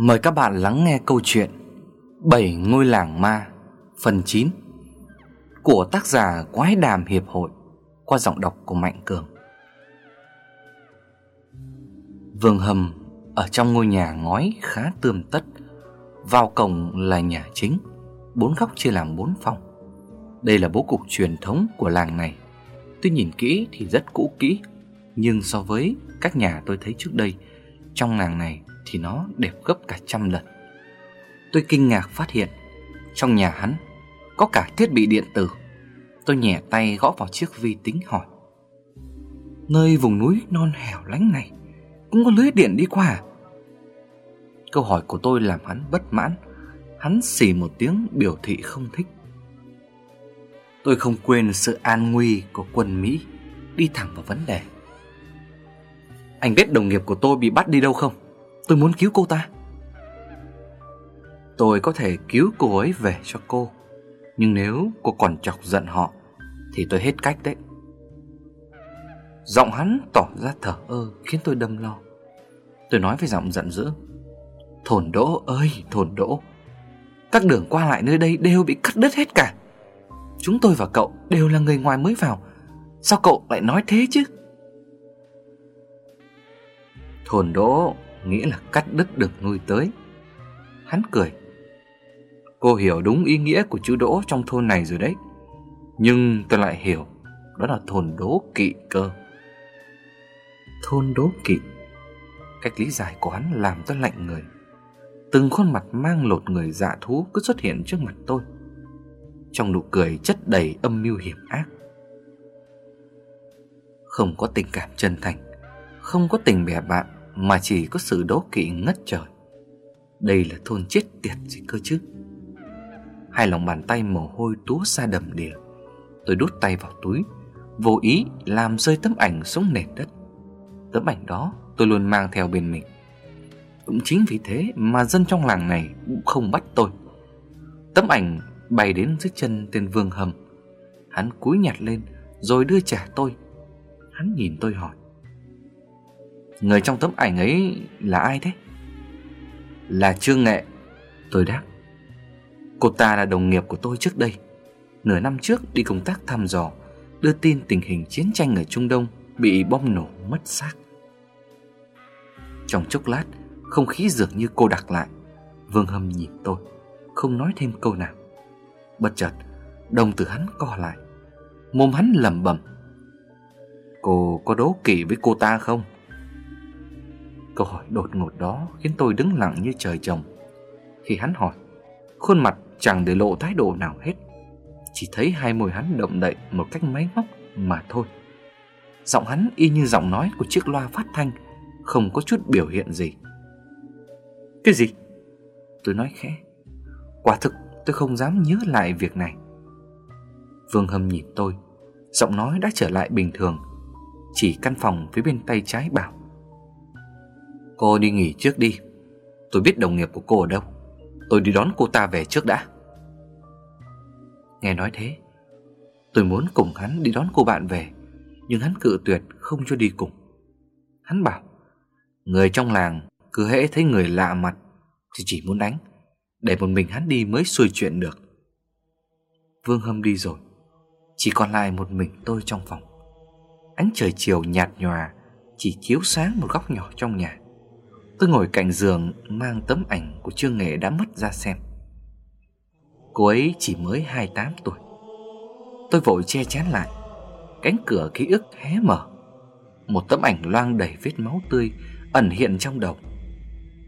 Mời các bạn lắng nghe câu chuyện Bảy ngôi làng ma, Phần 9 Của tác giả Quái Đàm Hiệp Hội, Qua giọng đọc của Mạnh Cường. Vương Hầm Ở trong ngôi nhà ngói khá tươm tất. Vào cổng là nhà chính, Bốn góc chia làm bốn phòng. Đây là bố cục truyền thống của làng này. Tuy nhìn kỹ thì rất cũ kỹ, Nhưng so với các nhà tôi thấy trước đây, Trong làng này thì nó đẹp gấp cả trăm lần. Tôi kinh ngạc phát hiện, trong nhà hắn, có cả thiết bị điện tử. Tôi nhẹ tay gõ vào chiếc vi tính hỏi. Nơi vùng núi non hẻo lánh này, cũng có lưới điện đi qua à? Câu hỏi của tôi làm hắn bất mãn. Hắn xì một tiếng biểu thị không thích. Tôi không quên sự an nguy của quân Mỹ Đi thẳng vào vấn đề Anh biết đồng nghiệp của tôi bị bắt đi đâu không? Tôi muốn cứu cô ta. Tôi có thể cứu cô ấy về cho cô Nhưng nếu cô còn chọc giận họ Thì tôi hết cách đấy. Giọng hắn tỏ ra thở ơ Khiến tôi đâm lo. Tôi nói với giọng giận dữ. Thồn đỗ ơi thồn đỗ. Các đường qua lại nơi đây đều bị cắt đứt hết cả. Chúng tôi và cậu đều là người ngoài mới vào. Sao cậu lại nói thế chứ? Thồn đỗ nghĩa là cắt đứt được nuôi tới. Hắn cười. Cô hiểu đúng ý nghĩa của chữ đỗ trong thôn này rồi đấy. Nhưng tôi lại hiểu, đó là thôn đố kỵ cơ. Thôn đố kỵ. Cách lý giải của hắn làm tôi lạnh người. Từng khuôn mặt mang lột người dạ thú cứ xuất hiện trước mặt tôi. Trong nụ cười chất đầy âm mưu hiểm ác. Không có tình cảm chân thành, không có tình bè bạn, mà chỉ có sự đố kỵ ngất trời. Đây là thôn chết tiệt gì cơ chứ? Hai lòng bàn tay mồ hôi túa ra đầm đìa. Tôi đút tay vào túi, Vô ý làm rơi tấm ảnh xuống nền đất. Tấm ảnh đó tôi luôn mang theo bên mình. Cũng chính vì thế mà dân trong làng này cũng không bắt tôi. Tấm ảnh bay đến dưới chân tên Vương Hầm Hắn cúi nhặt lên rồi đưa trả tôi. Hắn nhìn tôi hỏi Người trong tấm ảnh ấy là ai thế? Là Trương Nghệ. Tôi đáp. Cô ta là đồng nghiệp của tôi trước đây. Nửa năm trước đi công tác thăm dò, Đưa tin tình hình chiến tranh ở Trung Đông Bị bom nổ mất xác. Trong chốc lát, Không khí dường như cô đặc lại. Vương Hâm nhìn tôi, Không nói thêm câu nào. Bất chợt, Đồng từ hắn co lại. Mồm hắn lẩm bẩm. Cô có đố kỵ với cô ta không? Câu hỏi đột ngột đó khiến tôi đứng lặng như trời trồng. Khi hắn hỏi, khuôn mặt chẳng để lộ thái độ nào hết. Chỉ thấy hai môi hắn động đậy một cách máy móc mà thôi. Giọng hắn y như giọng nói của chiếc loa phát thanh, không có chút biểu hiện gì. Cái gì? Tôi nói khẽ. Quả thực tôi không dám nhớ lại việc này. Vương Hâm nhìn tôi, giọng nói đã trở lại bình thường. Chỉ căn phòng phía bên tay trái bảo Cô đi nghỉ trước đi. Tôi biết đồng nghiệp của cô ở đâu. Tôi đi đón cô ta về trước đã. Nghe nói thế, Tôi muốn cùng hắn đi đón cô bạn về, Nhưng hắn cự tuyệt không cho đi cùng. Hắn bảo, Người trong làng cứ hễ thấy người lạ mặt Thì chỉ muốn đánh, Để một mình hắn đi mới xuôi chuyện được. Vương Hâm đi rồi, Chỉ còn lại một mình tôi trong phòng. Ánh trời chiều nhạt nhòa, Chỉ chiếu sáng một góc nhỏ trong nhà. Tôi ngồi cạnh giường mang tấm ảnh của Trương Nghệ đã mất ra xem. Cô ấy chỉ mới 28 tuổi. Tôi vội che chắn lại. Cánh cửa ký ức hé mở. Một tấm ảnh loang đầy vết máu tươi Ẩn hiện trong đầu.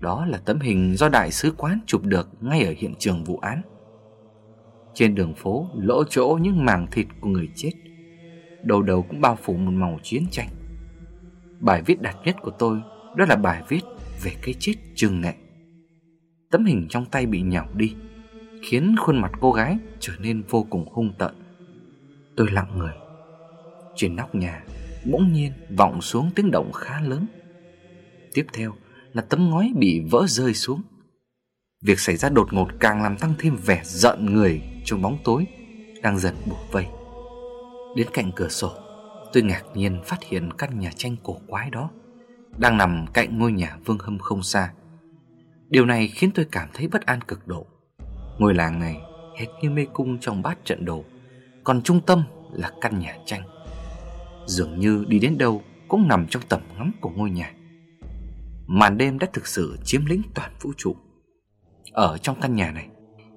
Đó là tấm hình do đại sứ quán chụp được Ngay ở hiện trường vụ án. Trên đường phố, lỗ chỗ những màng thịt của người chết. Đầu đầu cũng bao phủ một màu chiến tranh. Bài viết đặc nhất của tôi Đó là bài viết về cái chết trừng Nghệ. Tấm hình trong tay bị nhào đi, khiến khuôn mặt cô gái trở nên vô cùng hung tợn. Tôi lặng người. Trên nóc nhà, bỗng nhiên vọng xuống tiếng động khá lớn. Tiếp theo là tấm ngói bị vỡ rơi xuống. Việc xảy ra đột ngột càng làm tăng thêm vẻ giận người trong bóng tối đang dần bủa vây. Đến cạnh cửa sổ, tôi ngạc nhiên phát hiện căn nhà tranh cổ quái đó đang nằm cạnh ngôi nhà Vương Hâm không xa. Điều này khiến tôi cảm thấy bất an cực độ. Ngôi làng này hệt như mê cung trong bát trận đồ, còn trung tâm là căn nhà tranh. Dường như đi đến đâu cũng nằm trong tầm ngắm của ngôi nhà. Màn đêm đã thực sự chiếm lĩnh toàn vũ trụ. Ở trong căn nhà này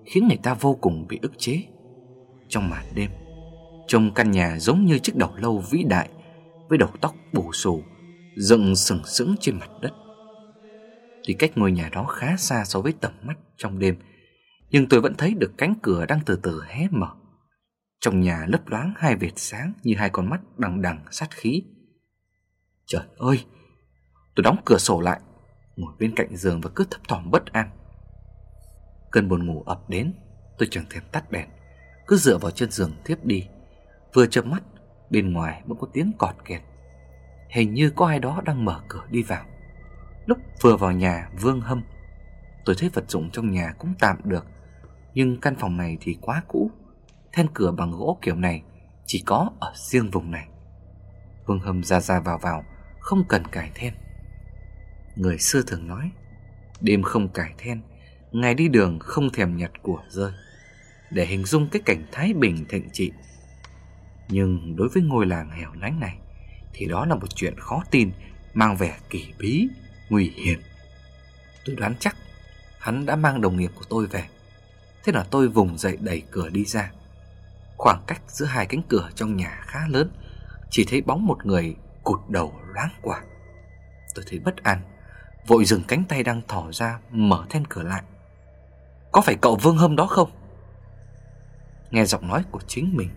khiến người ta vô cùng bị ức chế. Trong màn đêm, trông căn nhà giống như chiếc đầu lâu vĩ đại với đầu tóc bù xù dựng sừng sững trên mặt đất. Tuy cách ngôi nhà đó khá xa so với tầm mắt trong đêm, nhưng tôi vẫn thấy được cánh cửa đang từ từ hé mở. Trong nhà lấp loáng hai vệt sáng như hai con mắt đằng đằng sát khí. Trời ơi! Tôi đóng cửa sổ lại, ngồi bên cạnh giường và cứ thấp thỏm bất an. Cơn buồn ngủ ập đến, tôi chẳng thèm tắt đèn, cứ dựa vào chân giường tiếp đi. Vừa chớp mắt, bên ngoài vẫn có tiếng cọt kẹt. Hình như có ai đó đang mở cửa đi vào. Lúc vừa vào nhà Vương Hâm, tôi thấy vật dụng trong nhà cũng tạm được, nhưng căn phòng này thì quá cũ. Then cửa bằng gỗ kiểu này chỉ có ở riêng vùng này. Vương Hâm ra ra vào vào, không cần cải then. Người xưa thường nói, đêm không cải then, ngày đi đường không thèm nhặt của rơi, để hình dung cái cảnh thái bình thịnh trị. Nhưng đối với ngôi làng hẻo lánh này, thì đó là một chuyện khó tin, mang vẻ kỳ bí, nguy hiểm. Tôi đoán chắc hắn đã mang đồng nghiệp của tôi về. Thế là tôi vùng dậy đẩy cửa đi ra. Khoảng cách giữa hai cánh cửa trong nhà khá lớn, chỉ thấy bóng một người cụt đầu loáng quả. Tôi thấy bất an, vội dừng cánh tay đang thỏ ra mở then cửa lại. Có phải cậu Vương Hâm đó không? Nghe giọng nói của chính mình,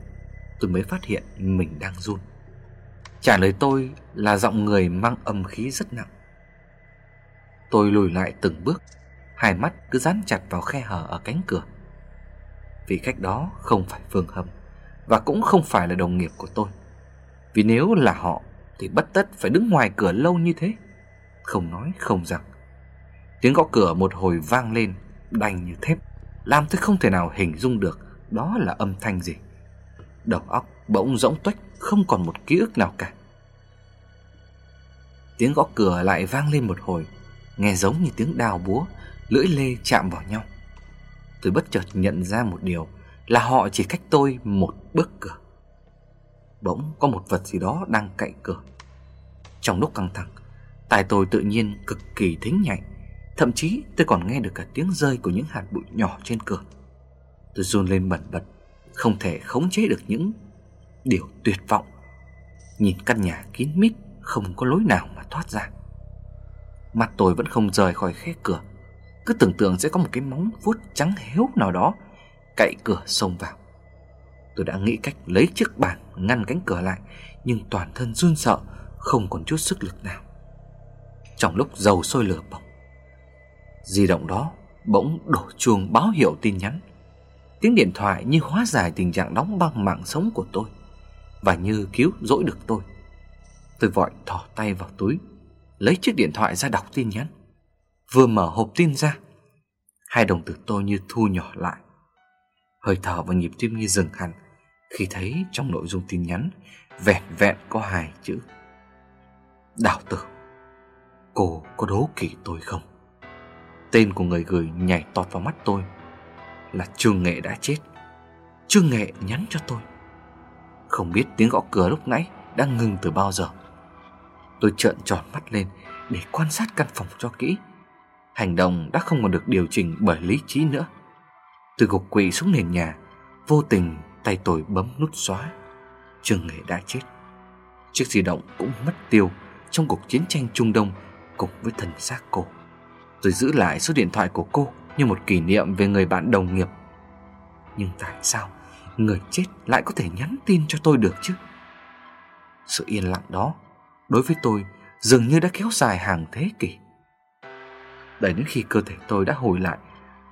tôi mới phát hiện mình đang run. Trả lời tôi là giọng người mang âm khí rất nặng. Tôi lùi lại từng bước, hai mắt cứ dán chặt vào khe hở ở cánh cửa. Vì khách đó không phải Phương Hâm và cũng không phải là đồng nghiệp của tôi. Vì nếu là họ thì bất tất phải đứng ngoài cửa lâu như thế. Không nói không rằng. Tiếng gõ cửa một hồi vang lên, đành như thép, làm tôi không thể nào hình dung được đó là âm thanh gì. Đầu óc bỗng rỗng tuếch, không còn một ký ức nào cả. Tiếng gõ cửa lại vang lên một hồi, nghe giống như tiếng đào búa, lưỡi lê chạm vào nhau. Tôi bất chợt nhận ra một điều là họ chỉ cách tôi một bước cửa. Bỗng có một vật gì đó đang cậy cửa. Trong lúc căng thẳng, tai tôi tự nhiên cực kỳ thính nhạy, thậm chí tôi còn nghe được cả tiếng rơi của những hạt bụi nhỏ trên cửa. Tôi run lên bẩn bật, không thể khống chế được những điều tuyệt vọng. Nhìn căn nhà kín mít, không có lối nào mà thoát ra. Mặt tôi vẫn không rời khỏi khe cửa Cứ tưởng tượng sẽ có một cái móng vuốt trắng héo nào đó Cậy cửa xông vào Tôi đã nghĩ cách lấy chiếc bàn ngăn cánh cửa lại Nhưng toàn thân run sợ Không còn chút sức lực nào Trong lúc dầu sôi lửa bỏng Di động đó bỗng đổ chuông báo hiệu tin nhắn Tiếng điện thoại như hóa giải tình trạng đóng băng mạng sống của tôi Và như cứu rỗi được tôi Tôi vội thò tay vào túi lấy chiếc điện thoại ra đọc tin nhắn. Vừa mở hộp tin ra, hai đồng tử tôi như thu nhỏ lại. Hơi thở và nhịp tim như dừng hẳn khi thấy trong nội dung tin nhắn vẹn vẹn có hai chữ. Đào tử, cô có đố kỵ tôi không? Tên của người gửi nhảy tọt vào mắt tôi là Trương Nghệ đã chết. Trương Nghệ nhắn cho tôi. Không biết tiếng gõ cửa lúc nãy đang ngừng từ bao giờ. Tôi trợn tròn mắt lên để quan sát căn phòng cho kỹ. Hành động đã không còn được điều chỉnh bởi lý trí nữa. Từ gục quỵ xuống nền nhà, vô tình tay tôi bấm nút xóa. Trương nghệ đã chết. Chiếc di động cũng mất tiêu trong cuộc chiến tranh Trung Đông cùng với thần xác cô. Tôi giữ lại số điện thoại của cô như một kỷ niệm về người bạn đồng nghiệp. Nhưng tại sao người chết lại có thể nhắn tin cho tôi được chứ? Sự yên lặng đó đối với tôi dường như đã kéo dài hàng thế kỷ. Đợi đến khi cơ thể tôi đã hồi lại,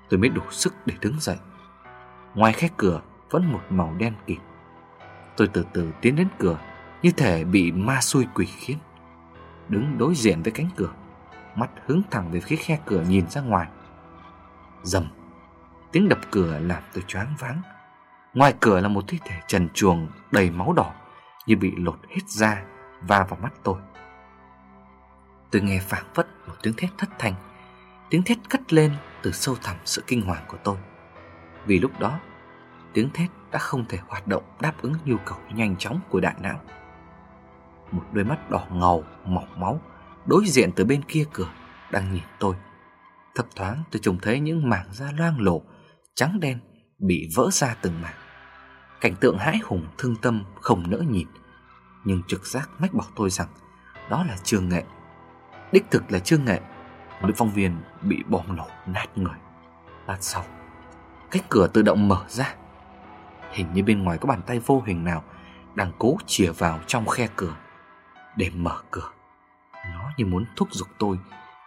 tôi mới đủ sức để đứng dậy. Ngoài khe cửa vẫn một màu đen kịt. Tôi từ từ tiến đến cửa như thể bị ma xui quỷ khiến. Đứng đối diện với cánh cửa, mắt hướng thẳng về phía khe cửa nhìn ra ngoài. Dầm, tiếng đập cửa làm tôi choáng váng. Ngoài cửa là một thi thể trần chuồng đầy máu đỏ như bị lột hết da và vào mắt tôi. Tôi nghe phảng phất một tiếng thét thất thanh, Tiếng thét cất lên từ sâu thẳm sự kinh hoàng của tôi Vì lúc đó Tiếng thét đã không thể hoạt động đáp ứng nhu cầu nhanh chóng của đại não Một đôi mắt đỏ ngầu, mỏng máu Đối diện từ bên kia cửa Đang nhìn tôi Thấp thoáng, tôi trông thấy những mảng da loang lổ, Trắng đen Bị vỡ ra từng mảng. Cảnh tượng hãi hùng, thương tâm không nỡ nhìn Nhưng trực giác mách bảo tôi rằng Đó là Trương Nghệ. Đích thực là Trương Nghệ Nữ phóng viên bị bom nổ nát người. Lát sau, Cánh cửa tự động mở ra. Hình như bên ngoài có bàn tay vô hình nào Đang cố chìa vào trong khe cửa Để mở cửa. Nó như muốn thúc giục tôi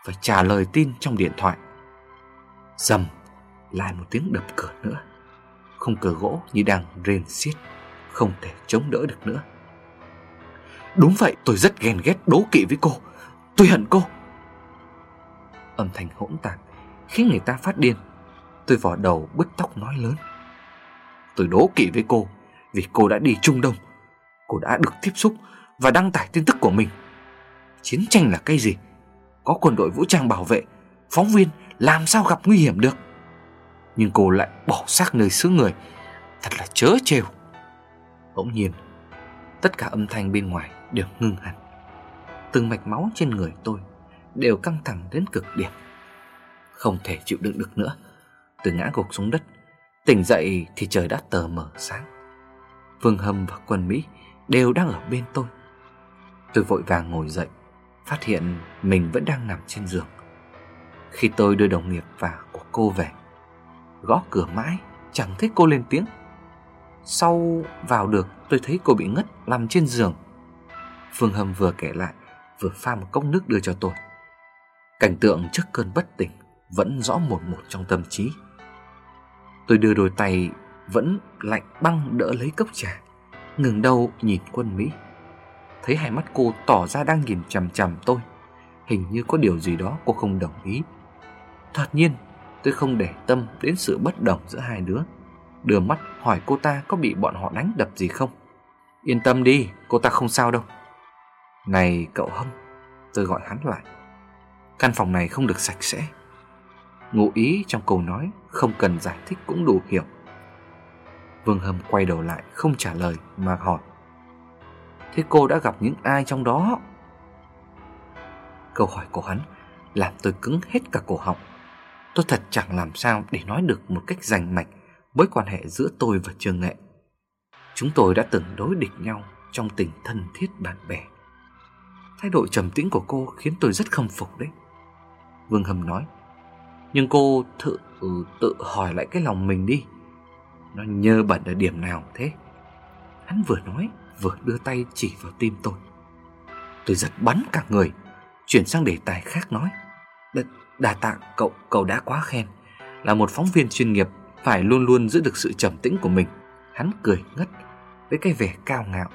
phải trả lời tin trong điện thoại. Dầm, Lại một tiếng đập cửa nữa. Không cửa gỗ như đang rên xiết, Không thể chống đỡ được nữa. Đúng vậy, tôi rất ghen ghét đố kỵ với cô. Tôi hận cô. Âm thanh hỗn tạp Khiến người ta phát điên. Tôi vỏ đầu bứt tóc nói lớn. Tôi đố kỵ với cô Vì cô đã đi Trung Đông. Cô đã được tiếp xúc Và đăng tải tin tức của mình. Chiến tranh là cái gì? Có quân đội vũ trang bảo vệ, Phóng viên làm sao gặp nguy hiểm được? Nhưng cô lại bỏ xác nơi xứ người, Thật là chớ trêu Bỗng nhiên, Tất cả âm thanh bên ngoài đều ngưng hẳn. Từng mạch máu trên người tôi Đều căng thẳng đến cực điểm. Không thể chịu đựng được nữa. Tôi ngã gục xuống đất. Tỉnh dậy thì trời đã tờ mờ sáng. Vương Hâm và quân Mỹ Đều đang ở bên tôi. Tôi vội vàng ngồi dậy. Phát hiện mình vẫn đang nằm trên giường. Khi tôi đưa đồng nghiệp và của cô về, Gõ cửa mãi, Chẳng thấy cô lên tiếng. Sau vào được, tôi thấy cô bị ngất Nằm trên giường. Phương Hâm vừa kể lại, Vừa pha một cốc nước đưa cho tôi. Cảnh tượng trước cơn bất tỉnh Vẫn rõ một một trong tâm trí. Tôi đưa đôi tay Vẫn lạnh băng đỡ lấy cốc trà, Ngừng đầu nhìn quân Mỹ. Thấy hai mắt cô tỏ ra đang nhìn chằm chằm tôi. Hình như có điều gì đó cô không đồng ý. Thật nhiên tôi không để tâm đến sự bất đồng giữa hai đứa. Đưa mắt hỏi cô ta có bị bọn họ đánh đập gì không? Yên tâm đi, cô ta không sao đâu. Này cậu Hâm Tôi gọi hắn lại. Căn phòng này không được sạch sẽ. Ngụ ý trong câu nói Không cần giải thích cũng đủ hiểu. Vương Hâm quay đầu lại Không trả lời mà hỏi. Thế cô đã gặp những ai trong đó? Câu hỏi của hắn Làm tôi cứng hết cả cổ họng. Tôi thật chẳng làm sao để nói được Một cách rành mạch Mối quan hệ giữa tôi và trường Nghệ. Chúng tôi đã từng đối địch nhau Trong tình thân thiết bạn bè. Thái độ trầm tĩnh của cô Khiến tôi rất khâm phục đấy. Vương hầm nói Nhưng cô thử ừ, tự hỏi lại cái lòng mình đi. Nó nhơ bẩn ở điểm nào thế? Hắn vừa nói Vừa đưa tay chỉ vào tim tôi. Tôi giật bắn cả người Chuyển sang đề tài khác nói. Đ Đà tạ cậu, cậu đã quá khen. Là một phóng viên chuyên nghiệp Phải luôn luôn giữ được sự trầm tĩnh của mình. Hắn cười ngất Với cái vẻ cao ngạo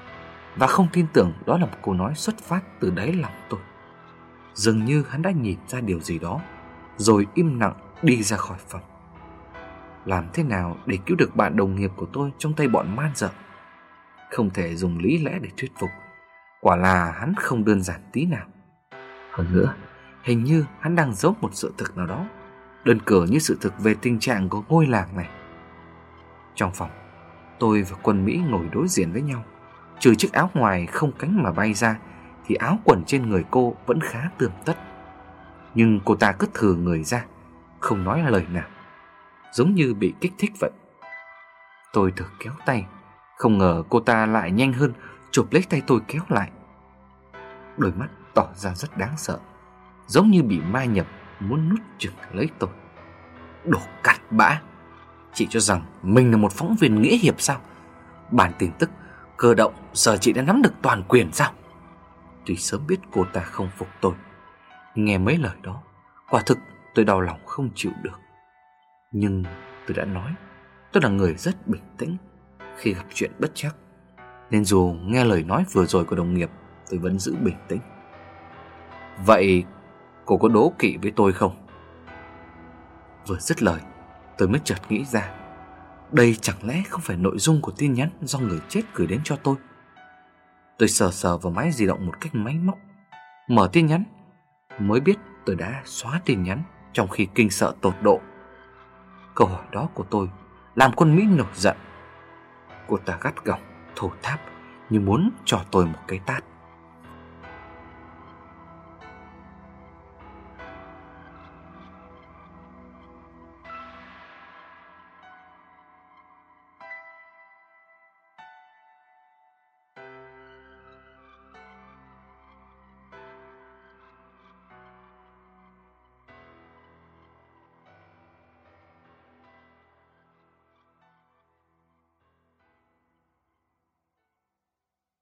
Và không tin tưởng đó là một câu nói xuất phát từ đáy lòng tôi. Dường như hắn đã nhìn ra điều gì đó Rồi im lặng đi ra khỏi phòng. Làm thế nào để cứu được bạn đồng nghiệp của tôi Trong tay bọn man dợ? Không thể dùng lý lẽ để thuyết phục Quả là hắn không đơn giản tí nào Hơn nữa Hình như hắn đang giấu một sự thực nào đó Đơn cử như sự thực về tình trạng của ngôi làng này Trong phòng Tôi và quân Mỹ ngồi đối diện với nhau Trừ chiếc áo ngoài không cánh mà bay ra thì áo quần trên người cô vẫn khá tươm tất. Nhưng cô ta cứ thừ người ra, không nói lời nào, giống như bị kích thích vậy. Tôi thử kéo tay, không ngờ cô ta lại nhanh hơn, chụp lấy tay tôi kéo lại. Đôi mắt tỏ ra rất đáng sợ, giống như bị ma nhập muốn nút chừng lấy tôi. Đồ cặn bã, chị cho rằng mình là một phóng viên nghĩa hiệp sao? Bản tin tức cơ động giờ chị đã nắm được toàn quyền sao? Tuy sớm biết cô ta không phục tôi Nghe mấy lời đó Quả thực tôi đau lòng không chịu được Nhưng tôi đã nói Tôi là người rất bình tĩnh khi gặp chuyện bất chắc Nên dù nghe lời nói vừa rồi của đồng nghiệp, Tôi vẫn giữ bình tĩnh Vậy, cô có đố kỵ với tôi không? Vừa dứt lời, Tôi mới chợt nghĩ ra Đây chẳng lẽ không phải nội dung của tin nhắn Do người chết gửi đến cho tôi Tôi sờ sờ vào máy di động một cách máy móc Mở tin nhắn, Mới biết tôi đã xóa tin nhắn trong khi kinh sợ tột độ. Câu hỏi đó của tôi làm quân Mỹ nổi giận. Cô ta gắt gỏng, thổ tháp như muốn cho tôi một cái tát.